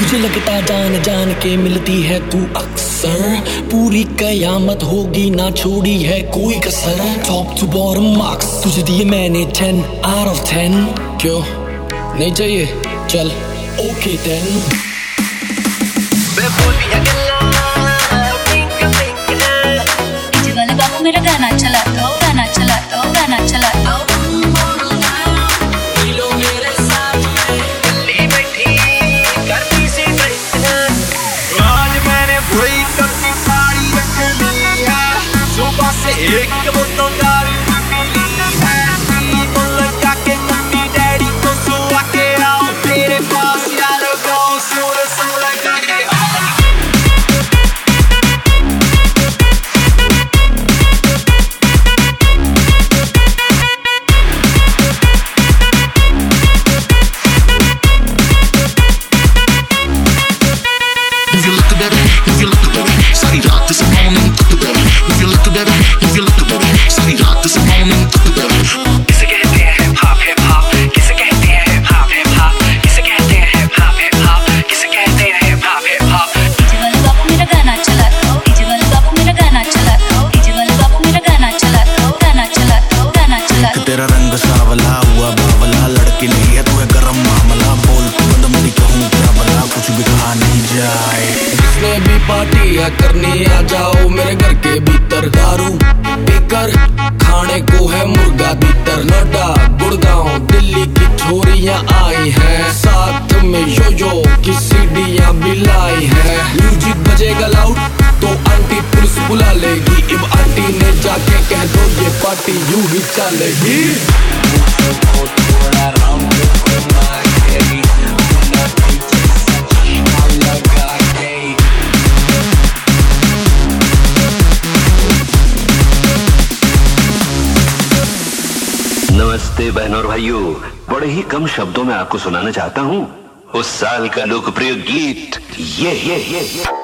मुझे लगता जान जान के मिलती है तू अक्सर। पूरी कयामत होगी ना छोड़ी है कोई कसर। टॉप टू बॉटम मार्क्स तुझे दिए मैंने टेन आउट ऑफ़ टेन क्यों? नहीं चाहिए? चल ओके देन जी वाले बाबू मेरा गाना エレキもっとある」तेरा रंग सावला हुआ बावला, लड़की नहीं है, तू है गरम मामला, बोल तू बंद मेरी कहूँ क्या बला कुछ भी कहा नहीं जाए। जिसने भी पार्टी या करनी आ जाओ मेरे घर के भीतर, दारू पीकर खाने को है मुर्गा भीतर नोटा गुड़गांव, दिल्ली की छोरियाँ आई हैं पार्टी यूँ ही चलेगी नमस्ते बहनों और भाइयों। बड़े ही कम शब्दों में आपको सुनाना चाहता हूँ। उस साल का लोकप्रिय गीत ये ये ये, ये।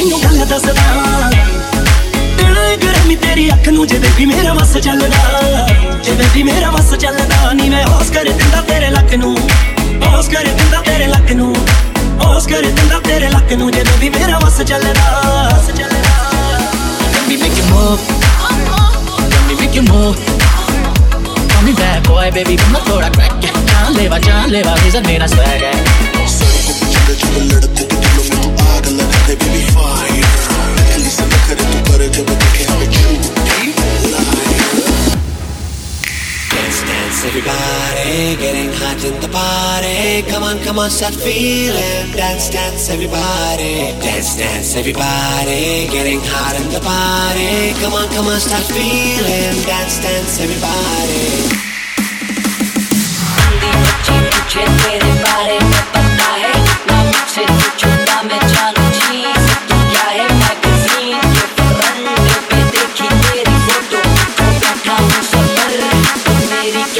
ਤੈਨੂੰ ਗੱਲ ਦੱਸਦਾ ਦਿਲ ਗਰਮੀ ਤੇਰੀ ਅੱਖ ਨੂੰ ਜਿਵੇਂ ਵੀ ਮੇਰਾ ਵਸ ਚੱਲਦਾ ਜਿਵੇਂ ਵੀ ਮੇਰਾ ਵਸ ਚੱਲਦਾ ਨੀ ਮੈਂ ਹੋਸ ਕਰ ਦਿੰਦਾ ਤੇਰੇ ਲੱਕ ਨੂੰ ਹੋਸ ਕਰ ਦਿੰਦਾ ਤੇਰੇ ਲੱਕ ਨੂੰ ਹੋਸ ਕਰ ਦਿੰਦਾ ਤੇਰੇ ਲੱਕ ਨੂੰ ਜਿਵੇਂ ਵੀ ਮੇਰਾ ਵਸ ਚੱਲਦਾ ਵਸ ਚੱਲਦਾ Let me make you move Let me make you move Call me bad boy baby मैं थोड़ा crack है जान लेवा जान लेवा reason मेरा swag है लड़कों के दिलों getting hot in the party. Come on, come on, start feeling. Dance, dance, everybody. Dance, dance, everybody, getting hot in the party. Come on, come on, start feeling. Dance, dance, everybody.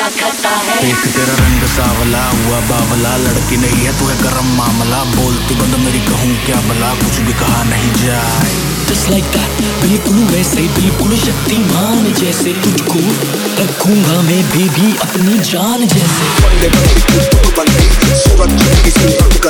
क्या है? एक तेरा रंग सावला हुआ बावला लड़की नहीं है तू है गरम मामला। बोलती बंद मेरी कहूँ क्या भला कुछ भी कहा नहीं जाए। Just like that, बिल्कुल वैसे बिल्कुल शक्तिमान जैसे तुझको रखूँगा मैं बेबी अपनी जान जैसे। बंदे बंदे तू तो बंदी सूरज चमकी